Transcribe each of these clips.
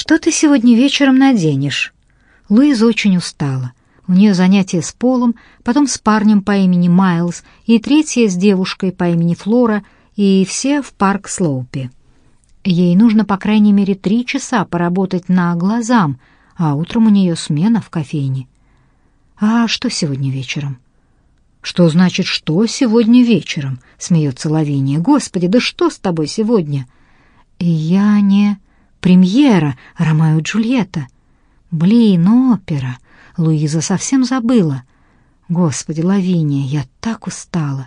«Что ты сегодня вечером наденешь?» Луиза очень устала. У нее занятия с Полом, потом с парнем по имени Майлз и третье с девушкой по имени Флора, и все в парк Слоупе. Ей нужно по крайней мере три часа поработать на глазам, а утром у нее смена в кофейне. «А что сегодня вечером?» «Что значит, что сегодня вечером?» — смеется Лавиния. «Господи, да что с тобой сегодня?» «Я не...» «Премьера Ромео и Джульетта». «Блин, опера!» Луиза совсем забыла. «Господи, Лавиния, я так устала!»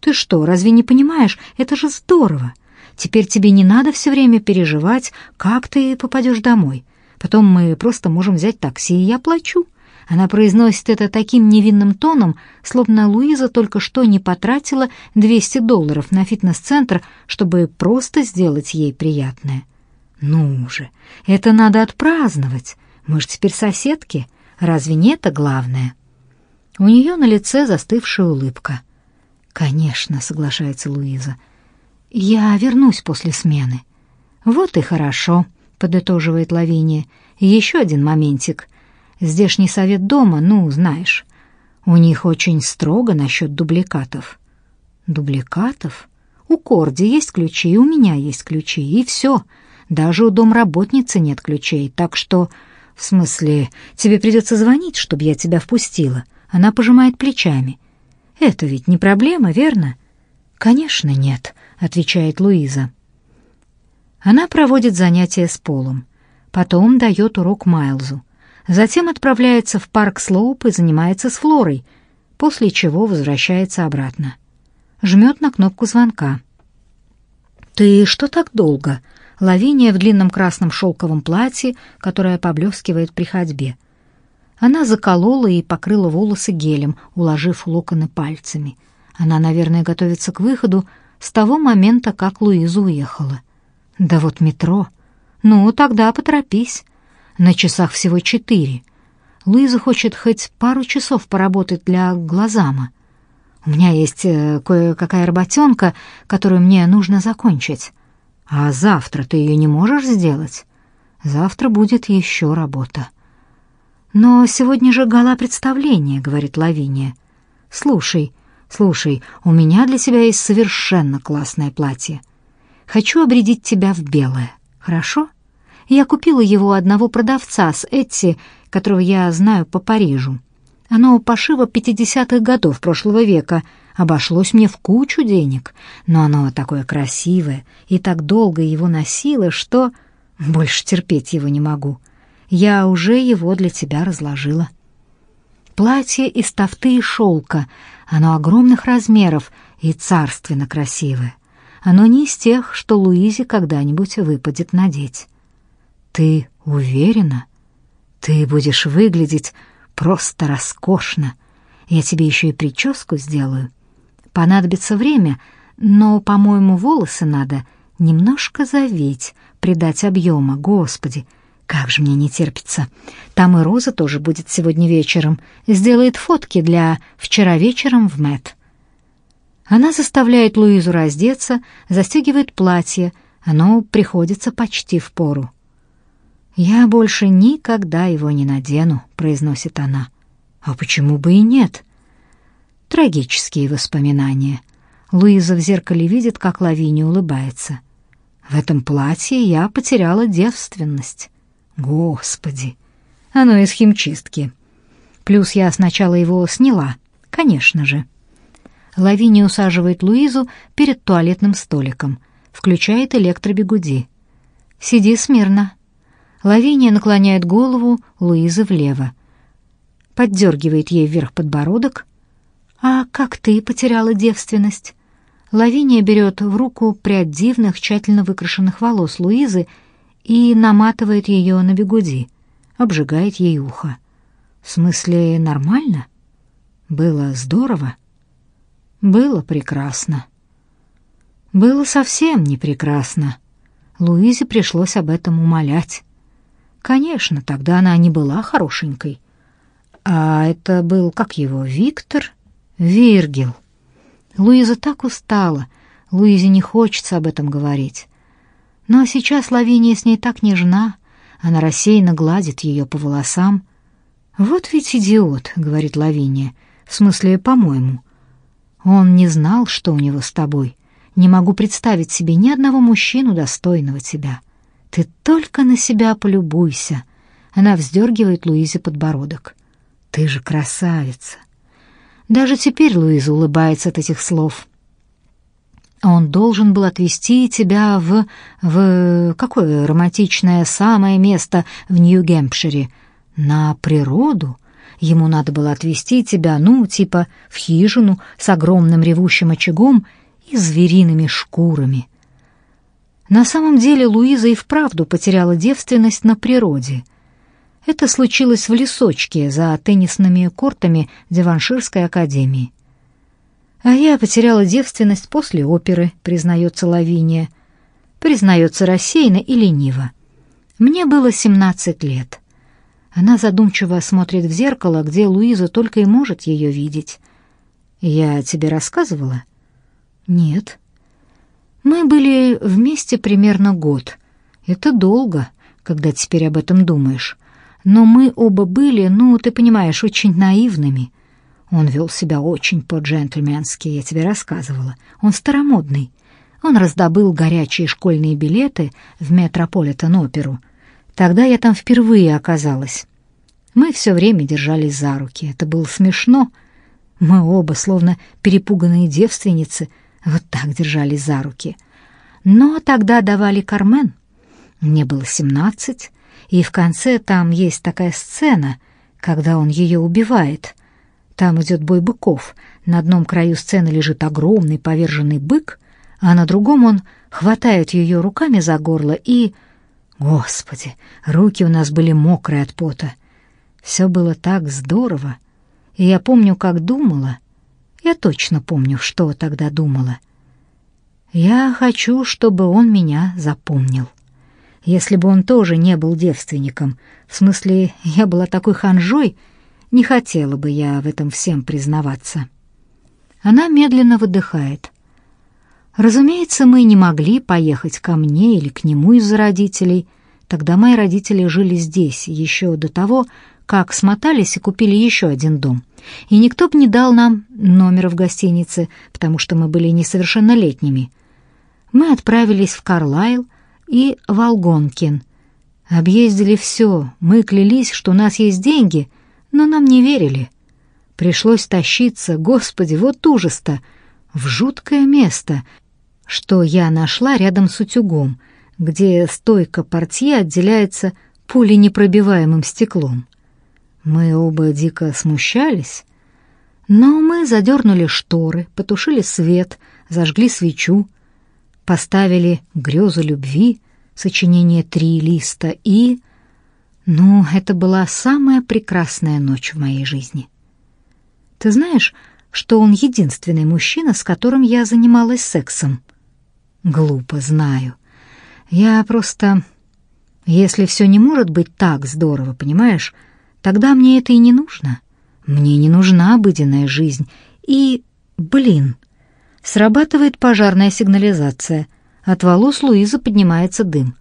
«Ты что, разве не понимаешь? Это же здорово! Теперь тебе не надо все время переживать, как ты попадешь домой. Потом мы просто можем взять такси, и я плачу». Она произносит это таким невинным тоном, словно Луиза только что не потратила 200 долларов на фитнес-центр, чтобы просто сделать ей приятное. «Ну же, это надо отпраздновать. Мы же теперь соседки. Разве не это главное?» У нее на лице застывшая улыбка. «Конечно», — соглашается Луиза. «Я вернусь после смены». «Вот и хорошо», — подытоживает Лавиния. «Еще один моментик. Здешний совет дома, ну, знаешь, у них очень строго насчет дубликатов». «Дубликатов? У Корди есть ключи, у меня есть ключи, и все. Даже у домработницы нет ключей, так что...» «В смысле, тебе придется звонить, чтобы я тебя впустила?» Она пожимает плечами. «Это ведь не проблема, верно?» «Конечно, нет», — отвечает Луиза. Она проводит занятия с Полом, потом дает урок Майлзу, затем отправляется в парк Слоуп и занимается с Флорой, после чего возвращается обратно. Жмет на кнопку звонка. «Ты что так долго?» Лавиния в длинном красном шелковом платье, которое поблескивает при ходьбе. Она заколола и покрыла волосы гелем, уложив локоны пальцами. Она, наверное, готовится к выходу с того момента, как Луиза уехала. Да вот метро. Ну, тогда поторопись. На часах всего четыре. Луиза хочет хоть пару часов поработать для глазама. У меня есть э, кое-какая работенка, которую мне нужно закончить. А завтра ты ее не можешь сделать? Завтра будет еще работа. «Но сегодня же гала представления», — говорит Лавиния. «Слушай, слушай, у меня для тебя есть совершенно классное платье. Хочу обрядить тебя в белое, хорошо? Я купила его у одного продавца с Этти, которого я знаю по Парижу. Оно пошиво пятидесятых годов прошлого века, обошлось мне в кучу денег, но оно такое красивое и так долго его носила, что больше терпеть его не могу». Я уже его для тебя разложила. Платье из тафты и шелка. Оно огромных размеров и царственно красивое. Оно не из тех, что Луизе когда-нибудь выпадет надеть. Ты уверена? Ты будешь выглядеть просто роскошно. Я тебе еще и прическу сделаю. Понадобится время, но, по-моему, волосы надо немножко завить, придать объема, Господи, — как же мне не терпится. Там и Роза тоже будет сегодня вечером. Сделает фотки для «Вчера вечером в Мэт». Она заставляет Луизу раздеться, застегивает платье. Оно приходится почти в пору. «Я больше никогда его не надену», — произносит она. «А почему бы и нет?» Трагические воспоминания. Луиза в зеркале видит, как Лавиния улыбается. «В этом платье я потеряла девственность». Господи, оно из химчистки. Плюс я сначала его сняла, конечно же. Лавиния усаживает Луизу перед туалетным столиком, включает электробегуди. «Сиди смирно». Лавиния наклоняет голову Луизы влево. Поддергивает ей вверх подбородок. «А как ты потеряла девственность?» Лавиния берет в руку прядь дивных, тщательно выкрашенных волос Луизы и наматывает ее на бегуди, обжигает ей ухо. В смысле, нормально? Было здорово? Было прекрасно. Было совсем не прекрасно. Луизе пришлось об этом умолять. Конечно, тогда она не была хорошенькой. А это был, как его, Виктор? Виргил. Луиза так устала. Луизе не хочется об этом говорить. Но сейчас Лавиния с ней так нежна, Она рассеянно гладит ее по волосам. «Вот ведь идиот», — говорит Лавиния, — «в смысле, по-моему». «Он не знал, что у него с тобой. Не могу представить себе ни одного мужчину, достойного тебя. Ты только на себя полюбуйся». Она вздергивает Луизе подбородок. «Ты же красавица!» Даже теперь Луиза улыбается от этих слов. Он должен был отвезти тебя в... в... какое романтичное самое место в Нью-Гэмпшире? На природу? Ему надо было отвезти тебя, ну, типа, в хижину с огромным ревущим очагом и звериными шкурами. На самом деле Луиза и вправду потеряла девственность на природе. Это случилось в лесочке за теннисными кортами Деванширской академии. А я потеряла девственность после оперы, признается Лавиния. Признается рассеянно и лениво. Мне было семнадцать лет. Она задумчиво смотрит в зеркало, где Луиза только и может ее видеть. Я тебе рассказывала? Нет. Мы были вместе примерно год. Это долго, когда теперь об этом думаешь. Но мы оба были, ну, ты понимаешь, очень наивными. Он вел себя очень по-джентльменски, я тебе рассказывала. Он старомодный. Он раздобыл горячие школьные билеты в Метрополитен-оперу. Тогда я там впервые оказалась. Мы все время держались за руки. Это было смешно. Мы оба, словно перепуганные девственницы, вот так держались за руки. Но тогда давали Кармен. Мне было семнадцать, и в конце там есть такая сцена, когда он ее убивает. Там идет бой быков. На одном краю сцены лежит огромный поверженный бык, а на другом он хватает ее руками за горло и... Господи, руки у нас были мокрые от пота. Все было так здорово. И я помню, как думала. Я точно помню, что тогда думала. Я хочу, чтобы он меня запомнил. Если бы он тоже не был девственником, в смысле, я была такой ханжой, не хотела бы я в этом всем признаваться. Она медленно выдыхает. Разумеется, мы не могли поехать ко мне или к нему из-за родителей. Тогда мои родители жили здесь еще до того, как смотались и купили еще один дом. И никто бы не дал нам номера в гостинице, потому что мы были несовершеннолетними. Мы отправились в Карлайл и в Алгонкин. Объездили все, мы клялись, что у нас есть деньги, но нам не верили. Пришлось тащиться, господи, вот ужас-то, в жуткое место, что я нашла рядом с утюгом, где стойка портье отделяется пуленепробиваемым стеклом. Мы оба дико смущались, но мы задернули шторы, потушили свет, зажгли свечу, поставили «Грезу любви», сочинение «Три листа» и ну, это была самая прекрасная ночь в моей жизни. Ты знаешь, что он единственный мужчина, с которым я занималась сексом? Глупо, знаю. Я просто... Если все не может быть так здорово, понимаешь, тогда мне это и не нужно. Мне не нужна обыденная жизнь. И, блин, срабатывает пожарная сигнализация. От волос Луизы поднимается дым.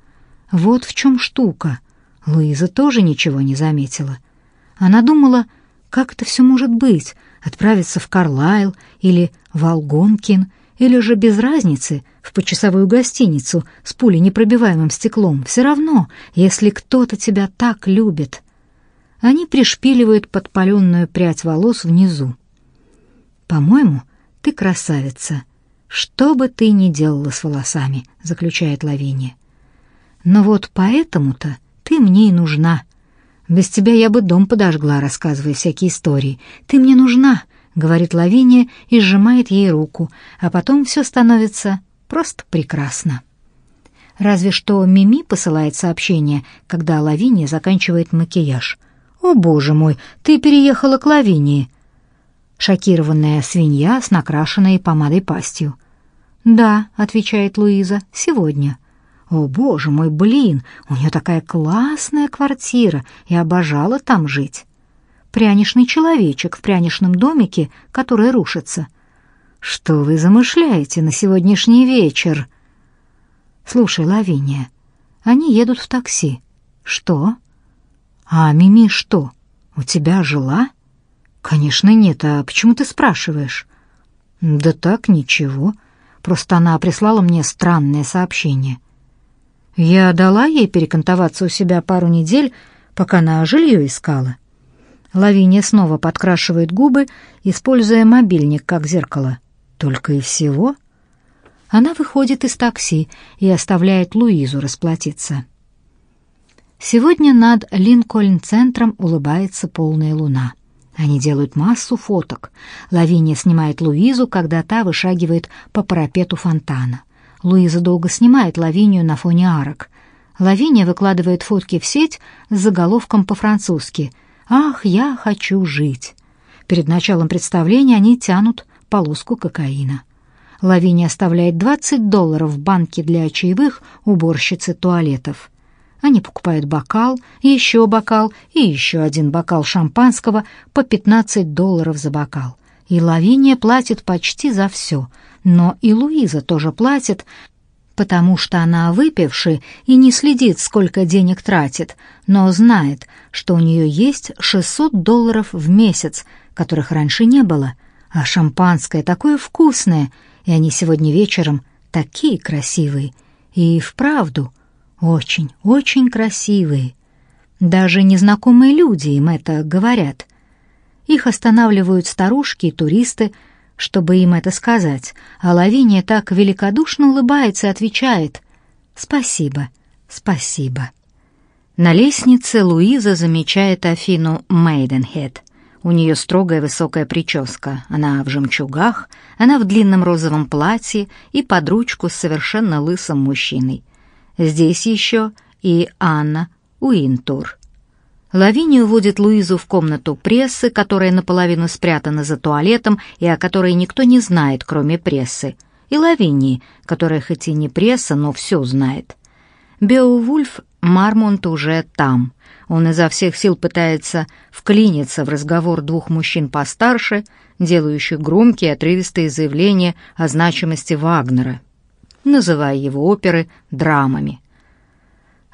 Вот в чем штука. Луиза тоже ничего не заметила. Она думала, как это все может быть, отправиться в Карлайл или в Алгонкин, или же без разницы в почасовую гостиницу с пуленепробиваемым стеклом. Все равно, если кто-то тебя так любит. Они пришпиливают подпаленную прядь волос внизу. «По-моему, ты красавица. Что бы ты ни делала с волосами», — заключает Лавиния. «Но вот поэтому-то ты мне и нужна. Без тебя я бы дом подожгла, рассказывая всякие истории. Ты мне нужна, говорит Лавиния и сжимает ей руку, а потом все становится просто прекрасно. Разве что Мими посылает сообщение, когда Лавиния заканчивает макияж. «О, боже мой, ты переехала к Лавинии!» Шокированная свинья с накрашенной помадой пастью. «Да», — отвечает Луиза, — «сегодня». О, боже мой, блин, у нее такая классная квартира, я обожала там жить. Прянишный человечек в прянишном домике, который рушится. Что вы замышляете на сегодняшний вечер? Слушай, Лавиния, они едут в такси. «Что? А Мими что, у тебя жила?» «Конечно нет, а почему ты спрашиваешь?» «Да так, ничего. Просто она прислала мне странное сообщение». «Я дала ей перекантоваться у себя пару недель, пока она жилье искала». Лавиния снова подкрашивает губы, используя мобильник как зеркало. Только и всего. Она выходит из такси и оставляет Луизу расплатиться. Сегодня над Линкольн-центром улыбается полная луна. Они делают массу фоток. Лавиния снимает Луизу, когда та вышагивает по парапету фонтана. Луиза долго снимает Лавинию на фоне арок. Лавиния выкладывает фотки в сеть с заголовком по-французски «Ах, я хочу жить». Перед началом представления они тянут полоску кокаина. Лавиния оставляет 20 долларов в банке для чаевых уборщицы туалетов. Они покупают бокал, еще бокал и еще один бокал шампанского по 15 долларов за бокал. И Лавиния платит почти за все, но и Луиза тоже платит, потому что она выпившая и не следит, сколько денег тратит, но знает, что у нее есть 600 долларов в месяц, которых раньше не было, а шампанское такое вкусное, и они сегодня вечером такие красивые. И вправду очень, очень красивые. Даже незнакомые люди им это говорят. Их останавливают старушки и туристы, чтобы им это сказать, а Лавиния так великодушно улыбается и отвечает «Спасибо, спасибо». На лестнице Луиза замечает Афину Мейденхед. У нее строгая высокая прическа, она в жемчугах, она в длинном розовом платье и под ручку с совершенно лысым мужчиной. Здесь еще и Анна Уинтур. Лавиния уводит Луизу в комнату прессы, которая наполовину спрятана за туалетом и о которой никто не знает, кроме прессы, и Лавинии, которая хоть и не пресса, но все знает. Беовульф Мармонт уже там. Он изо всех сил пытается вклиниться в разговор двух мужчин постарше, делающих громкие отрывистые заявления о значимости Вагнера называя его оперы драмами.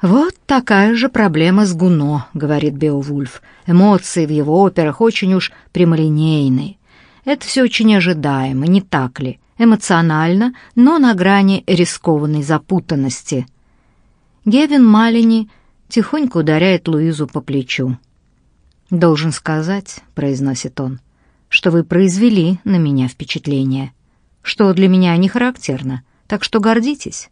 «Вот такая же проблема с Гуно», — говорит Беовульф. «Эмоции в его операх очень уж прямолинейные. Это все очень ожидаемо, не так ли? Эмоционально, но на грани рискованной запутанности». Гевин Малини тихонько ударяет Луизу по плечу. «Должен сказать», — произносит он, — «что вы произвели на меня впечатление, что для меня не характерно» так что гордитесь».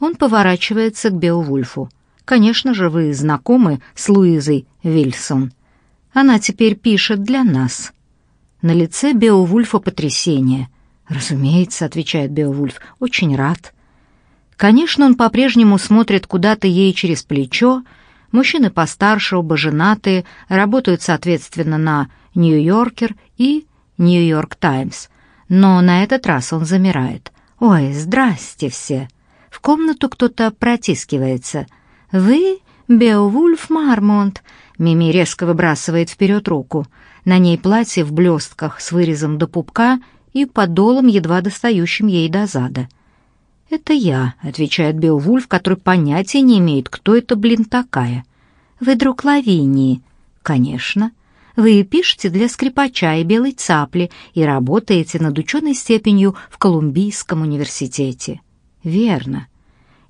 Он поворачивается к Беовульфу. «Конечно же, вы знакомы с Луизой Вильсон. Она теперь пишет для нас». На лице Беовульфа потрясение. «Разумеется», — отвечает Беовульф, — «очень рад». Конечно, он по-прежнему смотрит куда-то ей через плечо. Мужчины постарше, оба женатые, работают, соответственно, на «Нью-Йоркер» и «Нью-Йорк Таймс». Но на этот раз он замирает. «Ой, здрасте все!» В комнату кто-то протискивается. «Вы Беовульф Мармонт?» Мими резко выбрасывает вперед руку. На ней платье в блестках с вырезом до пупка и подолом, едва достающим ей до зада. «Это я», — отвечает Беовульф, который понятия не имеет, кто это, блин, такая. «Вы друг Лавинии?» «Конечно». Вы пишете для скрипача и белой цапли и работаете над ученой степенью в Колумбийском университете. Верно.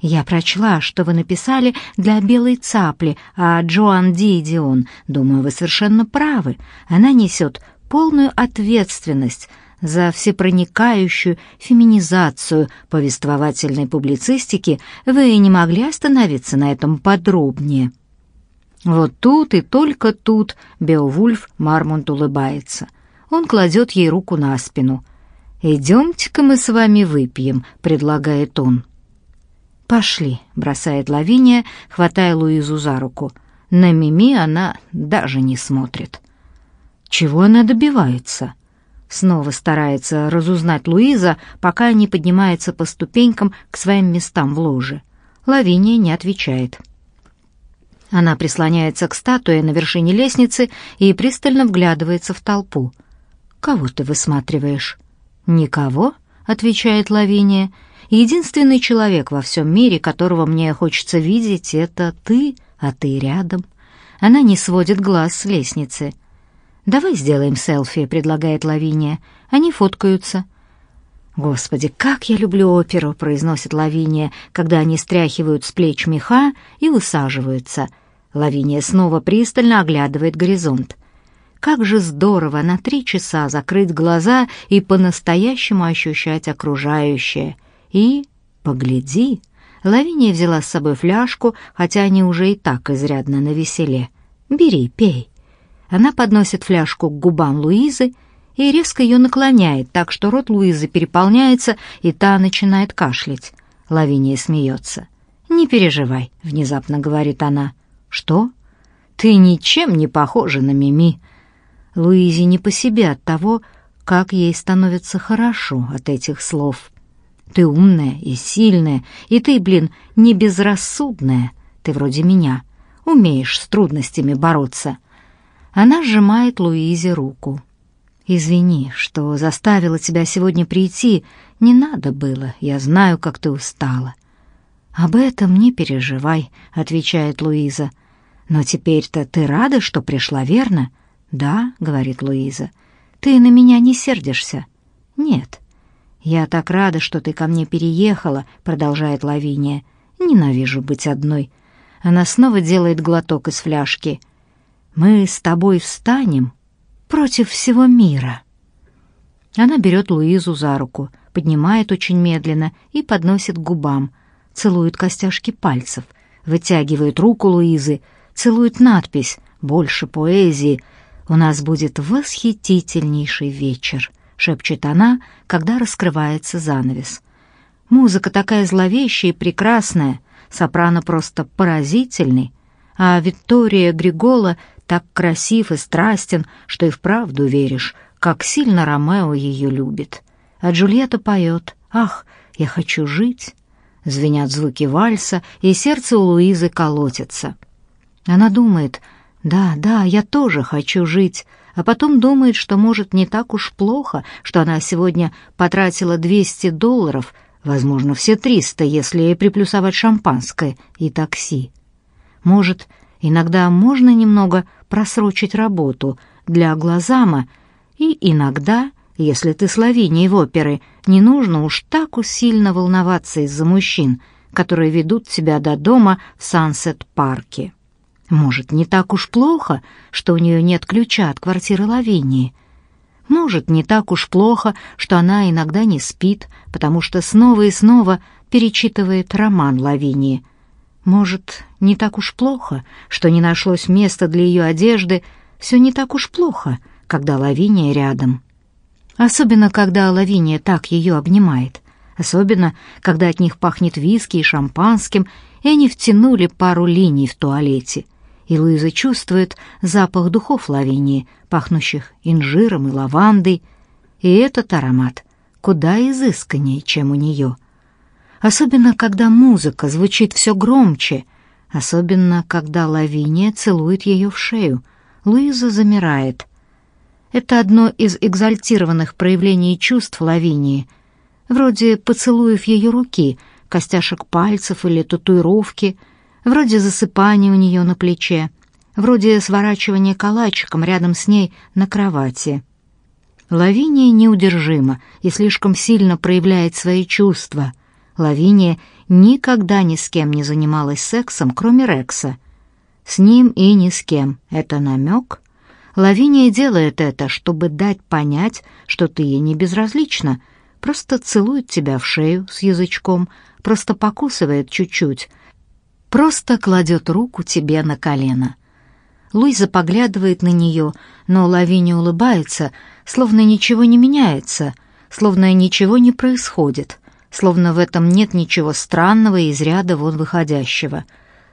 Я прочла, что вы написали для белой цапли, а Джоан Дидион, думаю, вы совершенно правы. Она несет полную ответственность за всепроникающую феминизацию повествовательной публицистики. Вы не могли остановиться на этом подробнее?» Вот тут и только тут Беовульф Мармонт улыбается. Он кладет ей руку на спину. «Идемте-ка мы с вами выпьем», — предлагает он. «Пошли», — бросает Лавиния, хватая Луизу за руку. На Мими она даже не смотрит. Чего она добивается? Снова старается разузнать Луиза, пока не поднимается по ступенькам к своим местам в ложе. Лавиния не отвечает. Она прислоняется к статуе на вершине лестницы и пристально вглядывается в толпу. «Кого ты высматриваешь?» «Никого», — отвечает Лавиния. «Единственный человек во всем мире, которого мне хочется видеть, это ты», — а ты рядом. Она не сводит глаз с лестницы. «Давай сделаем селфи», — предлагает Лавиния. Они фоткаются. «Господи, как я люблю оперу!» — произносит Лавиния, когда они стряхивают с плеч меха и усаживаются. Лавиния снова пристально оглядывает горизонт. Как же здорово на три часа закрыть глаза и по-настоящему ощущать окружающее. И, погляди, Лавиния взяла с собой фляжку, хотя они уже и так изрядно навеселе. «Бери, пей». Она подносит фляжку к губам Луизы и резко ее наклоняет, так что рот Луизы переполняется, и та начинает кашлять. Лавиния смеется. «Не переживай», — внезапно говорит она. «Что? Ты ничем не похожа на Мими». Луизе не по себе от того, как ей становится хорошо от этих слов. «Ты умная и сильная, и ты, блин, не безрассудная. Ты вроде меня, умеешь с трудностями бороться». Она сжимает Луизе руку. «Извини, что заставила тебя сегодня прийти. Не надо было, я знаю, как ты устала». «Об этом не переживай», — отвечает Луиза. «Но теперь-то ты рада, что пришла, верно?» «Да», — говорит Луиза. «Ты на меня не сердишься?» «Нет». «Я так рада, что ты ко мне переехала», — продолжает Лавиния. «Ненавижу быть одной». Она снова делает глоток из фляжки. «Мы с тобой встанем против всего мира». Она берет Луизу за руку, поднимает очень медленно и подносит к губам, целует костяшки пальцев, вытягивает руку Луизы, целует надпись «Больше поэзии», «У нас будет восхитительнейший вечер», — шепчет она, когда раскрывается занавес. Музыка такая зловещая и прекрасная, сопрано просто поразительный, а Виктория Григола так красив и страстен, что и вправду веришь, как сильно Ромео ее любит. А Джульетта поет «Ах, я хочу жить!» Звенят звуки вальса, и сердце у Луизы колотится. Она думает «Да, да, я тоже хочу жить», а потом думает, что, может, не так уж плохо, что она сегодня потратила 200 долларов, возможно, все 300, если приплюсовать шампанское и такси. Может, Иногда можно немного просрочить работу для глазама, и иногда, если ты словеней в оперы, не нужно уж так уж сильно волноваться из-за мужчин, которые ведут тебя до дома в Сансет-парке. Может, не так уж плохо, что у нее нет ключа от квартиры Лавинии. Может, не так уж плохо, что она иногда не спит, потому что снова и снова перечитывает роман Лавинии — может, не так уж плохо, что не нашлось места для ее одежды, все не так уж плохо, когда Лавиния рядом. Особенно, когда Лавиния так ее обнимает. Особенно, когда от них пахнет виски и шампанским, и они втянули пару линий в туалете. И Луиза чувствует запах духов Лавинии, пахнущих инжиром и лавандой. И этот аромат куда изысканнее, чем у нее — особенно когда музыка звучит все громче, особенно когда Лавиния целует ее в шею. Луиза замирает. Это одно из экзальтированных проявлений чувств Лавинии, вроде поцелуев ее руки, костяшек пальцев или татуировки, вроде засыпания у нее на плече, вроде сворачивания калачиком рядом с ней на кровати. Лавиния неудержима и слишком сильно проявляет свои чувства — Лавиния никогда ни с кем не занималась сексом, кроме Рекса. С ним и ни с кем. Это намек? Лавиния делает это, чтобы дать понять, что ты ей не безразлична. Просто целует тебя в шею с язычком, просто покусывает чуть-чуть, просто кладет руку тебе на колено. Луиза поглядывает на нее, но Лавиния улыбается, словно ничего не меняется, словно ничего не происходит словно в этом нет ничего странного и из ряда вон выходящего,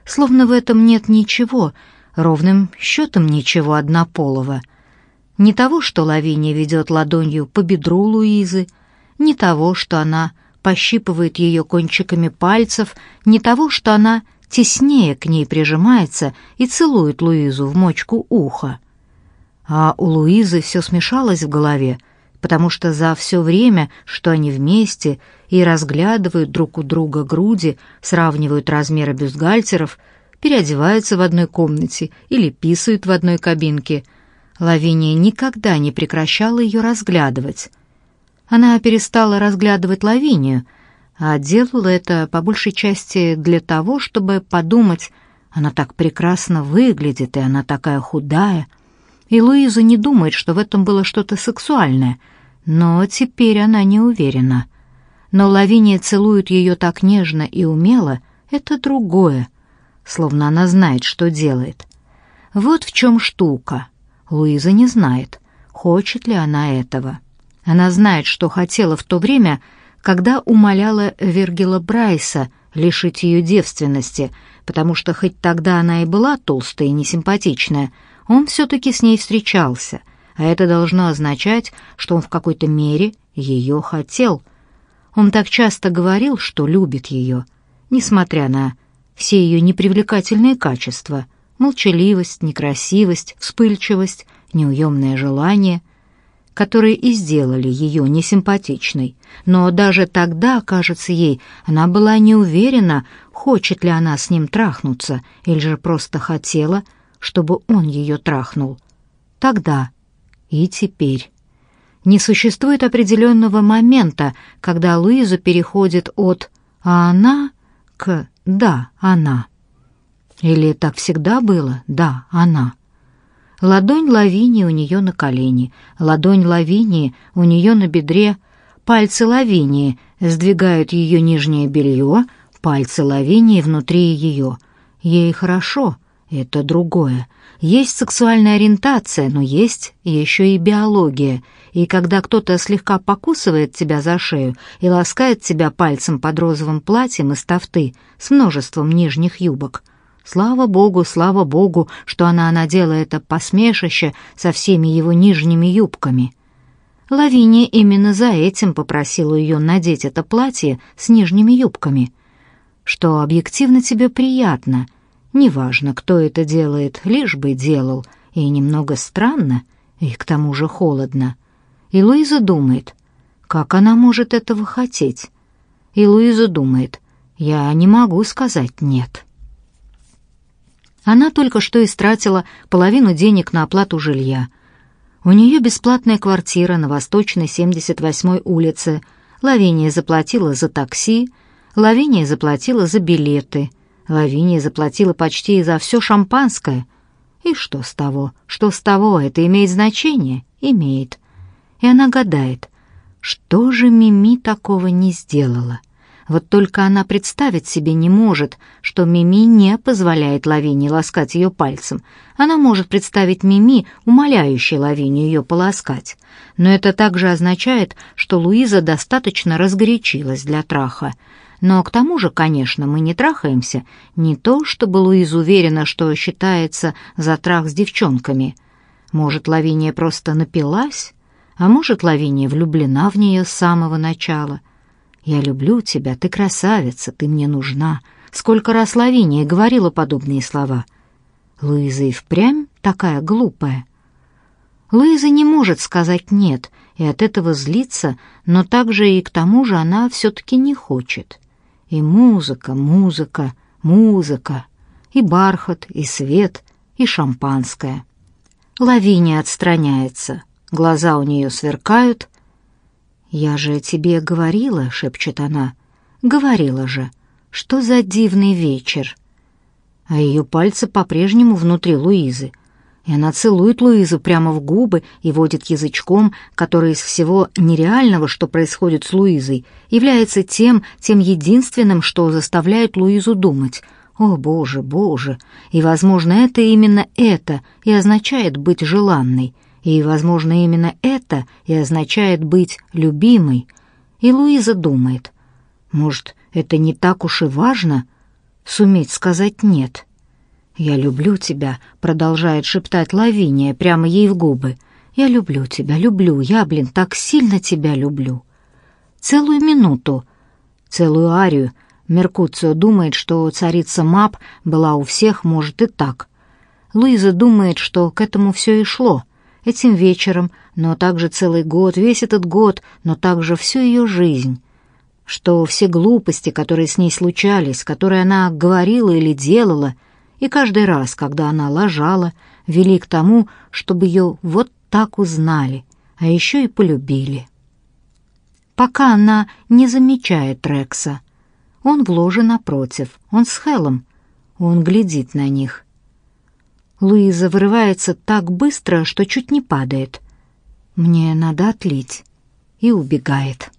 словно в этом нет ничего, ровным счетом ничего однополого. Не того, что Лавиния ведет ладонью по бедру Луизы, не того, что она пощипывает ее кончиками пальцев, не того, что она теснее к ней прижимается и целует Луизу в мочку уха. А у Луизы все смешалось в голове, потому что за все время, что они вместе и разглядывают друг у друга груди, сравнивают размеры бюстгальтеров, переодеваются в одной комнате или писают в одной кабинке. Лавиния никогда не прекращала ее разглядывать. Она перестала разглядывать Лавинию, а делала это по большей части для того, чтобы подумать, она так прекрасно выглядит, и она такая худая. И Луиза не думает, что в этом было что-то сексуальное, но теперь она не уверена. Но Лавиния целует ее так нежно и умело, это другое, словно она знает, что делает. Вот в чем штука. Луиза не знает, хочет ли она этого. Она знает, что хотела в то время, когда умоляла Вергила Брайса лишить ее девственности, потому что хоть тогда она и была толстая и несимпатичная, он все-таки с ней встречался, а это должно означать, что он в какой-то мере ее хотел. Он так часто говорил, что любит ее, несмотря на все ее непривлекательные качества — молчаливость, некрасивость, вспыльчивость, неуемное желание — которые и сделали ее несимпатичной. Но даже тогда, кажется ей, она была не уверена, хочет ли она с ним трахнуться, или же просто хотела, чтобы он ее трахнул. Тогда и теперь. Не существует определенного момента, когда Луиза переходит от «а она» к «да, она». Или так всегда было «да, она». Ладонь Лавинии у нее на колене, ладонь Лавинии у нее на бедре, пальцы Лавинии сдвигают ее нижнее белье, пальцы Лавинии внутри ее. Ей хорошо, это другое. Есть сексуальная ориентация, но есть еще и биология. И когда кто-то слегка покусывает тебя за шею и ласкает тебя пальцем под розовым платьем из тафты с множеством нижних юбок, Слава богу, слава богу, что она надела это посмешище со всеми его нижними юбками. Лавиния именно за этим попросила ее надеть это платье с нижними юбками. Что объективно тебе приятно. Неважно, кто это делает, лишь бы делал. И немного странно, и к тому же холодно. И Луиза думает, как она может этого хотеть? И Луиза думает, я не могу сказать «нет». Она только что истратила половину денег на оплату жилья. У нее бесплатная квартира на Восточной 78-й улице. Лавиния заплатила за такси, Лавиния заплатила за билеты, Лавиния заплатила почти за все шампанское. И что с того? Что с того? Это имеет значение? Имеет. И она гадает, что же Мими такого не сделала? — вот только она представить себе не может, что Мими не позволяет Лавине ласкать ее пальцем. Она может представить Мими, умоляющей Лавине ее полоскать. Но это также означает, что Луиза достаточно разгорячилась для траха. Но к тому же, конечно, мы не трахаемся. Не то, чтобы Луиза уверена, что считается за трах с девчонками. Может, Лавиния просто напилась? А может, Лавиния влюблена в нее с самого начала — «Я люблю тебя, ты красавица, ты мне нужна». Сколько раз Лавиния говорила подобные слова. Луиза и впрямь такая глупая. Луиза не может сказать «нет», и от этого злится, но также и к тому же она все-таки не хочет. И музыка, музыка, музыка, и бархат, и свет, и шампанское. Лавиния отстраняется, глаза у нее сверкают, «Я же тебе говорила», — шепчет она. «Говорила же. Что за дивный вечер?» А ее пальцы по-прежнему внутри Луизы. И она целует Луизу прямо в губы и водит язычком, который из всего нереального, что происходит с Луизой, является тем, тем единственным, что заставляет Луизу думать. «О, Боже, Боже!» И, возможно, это именно это и означает быть желанной — и, возможно, именно это и означает быть любимой. И Луиза думает, может, это не так уж и важно суметь сказать «нет». «Я люблю тебя», — продолжает шептать Лавиния прямо ей в губы. «Я люблю тебя, люблю, я, блин, так сильно тебя люблю». Целую минуту, целую арию Меркуцио думает, что царица Мап была у всех, может, и так. Луиза думает, что к этому все и шло — этим вечером, но также целый год, весь этот год, но также всю ее жизнь. Что все глупости, которые с ней случались, которые она говорила или делала, и каждый раз, когда она ложала, вели к тому, чтобы ее вот так узнали, а еще и полюбили. Пока она не замечает Рекса. Он в ложе напротив, он с Хелом, он глядит на них. Луиза вырывается так быстро, что чуть не падает. Мне надо отлить. И убегает.